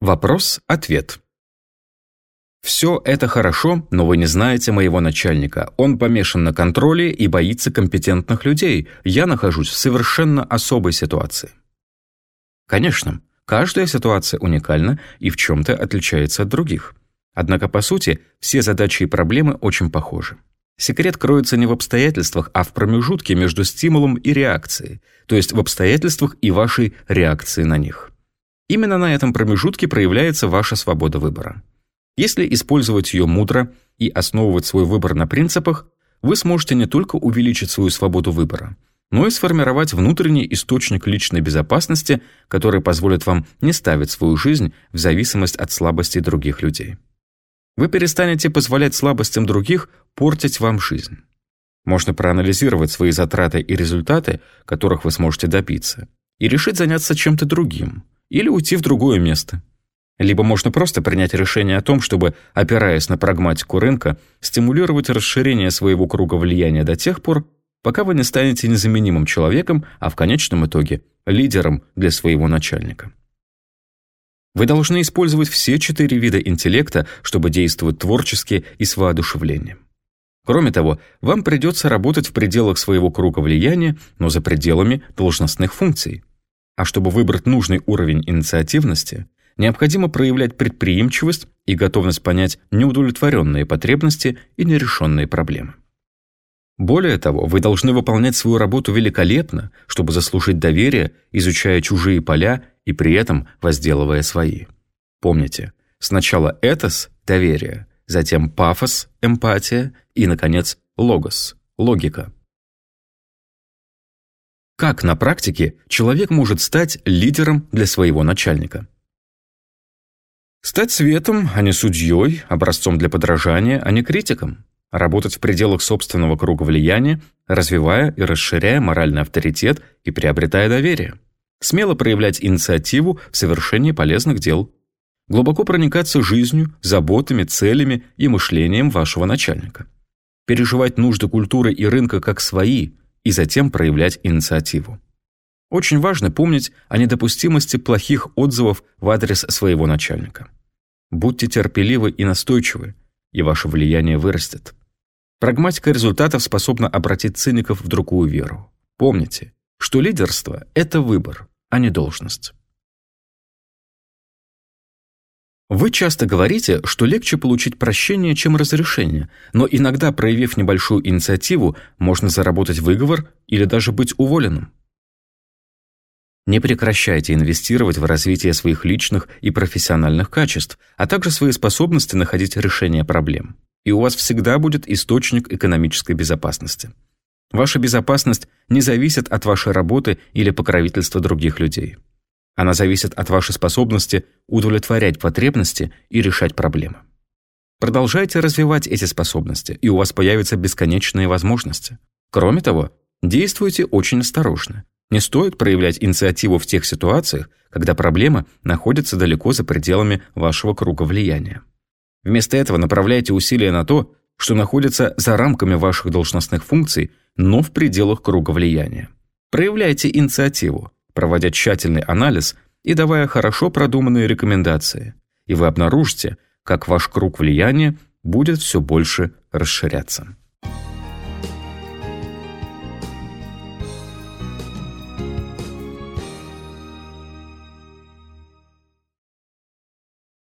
Вопрос-ответ. Все это хорошо, но вы не знаете моего начальника. Он помешан на контроле и боится компетентных людей. Я нахожусь в совершенно особой ситуации. Конечно, каждая ситуация уникальна и в чем-то отличается от других. Однако, по сути, все задачи и проблемы очень похожи. Секрет кроется не в обстоятельствах, а в промежутке между стимулом и реакцией, то есть в обстоятельствах и вашей реакции на них. Именно на этом промежутке проявляется ваша свобода выбора. Если использовать ее мудро и основывать свой выбор на принципах, вы сможете не только увеличить свою свободу выбора, но и сформировать внутренний источник личной безопасности, который позволит вам не ставить свою жизнь в зависимость от слабостей других людей. Вы перестанете позволять слабостям других портить вам жизнь. Можно проанализировать свои затраты и результаты, которых вы сможете добиться, и решить заняться чем-то другим, или уйти в другое место. Либо можно просто принять решение о том, чтобы, опираясь на прагматику рынка, стимулировать расширение своего круга влияния до тех пор, пока вы не станете незаменимым человеком, а в конечном итоге лидером для своего начальника. Вы должны использовать все четыре вида интеллекта, чтобы действовать творчески и с воодушевлением. Кроме того, вам придется работать в пределах своего круга влияния, но за пределами должностных функций. А чтобы выбрать нужный уровень инициативности, необходимо проявлять предприимчивость и готовность понять неудовлетворенные потребности и нерешенные проблемы. Более того, вы должны выполнять свою работу великолепно, чтобы заслужить доверие, изучая чужие поля и при этом возделывая свои. Помните, сначала этос – доверие, затем пафос – эмпатия и, наконец, логос – логика. Как на практике человек может стать лидером для своего начальника? Стать светом, а не судьей, образцом для подражания, а не критиком. Работать в пределах собственного круга влияния, развивая и расширяя моральный авторитет и приобретая доверие. Смело проявлять инициативу в совершении полезных дел. Глубоко проникаться жизнью, заботами, целями и мышлением вашего начальника. Переживать нужды культуры и рынка как свои и затем проявлять инициативу. Очень важно помнить о недопустимости плохих отзывов в адрес своего начальника. Будьте терпеливы и настойчивы, и ваше влияние вырастет. Прагматика результатов способна обратить циников в другую веру. Помните, что лидерство – это выбор, а не должность. Вы часто говорите, что легче получить прощение, чем разрешение, но иногда, проявив небольшую инициативу, можно заработать выговор или даже быть уволенным. Не прекращайте инвестировать в развитие своих личных и профессиональных качеств, а также свои способности находить решение проблем. И у вас всегда будет источник экономической безопасности. Ваша безопасность не зависит от вашей работы или покровительства других людей. Она зависит от вашей способности удовлетворять потребности и решать проблемы. Продолжайте развивать эти способности, и у вас появятся бесконечные возможности. Кроме того, действуйте очень осторожно. Не стоит проявлять инициативу в тех ситуациях, когда проблема находится далеко за пределами вашего круга влияния. Вместо этого направляйте усилия на то, что находится за рамками ваших должностных функций, но в пределах круга влияния. Проявляйте инициативу, проводя тщательный анализ и давая хорошо продуманные рекомендации, и вы обнаружите, как ваш круг влияния будет все больше расширяться.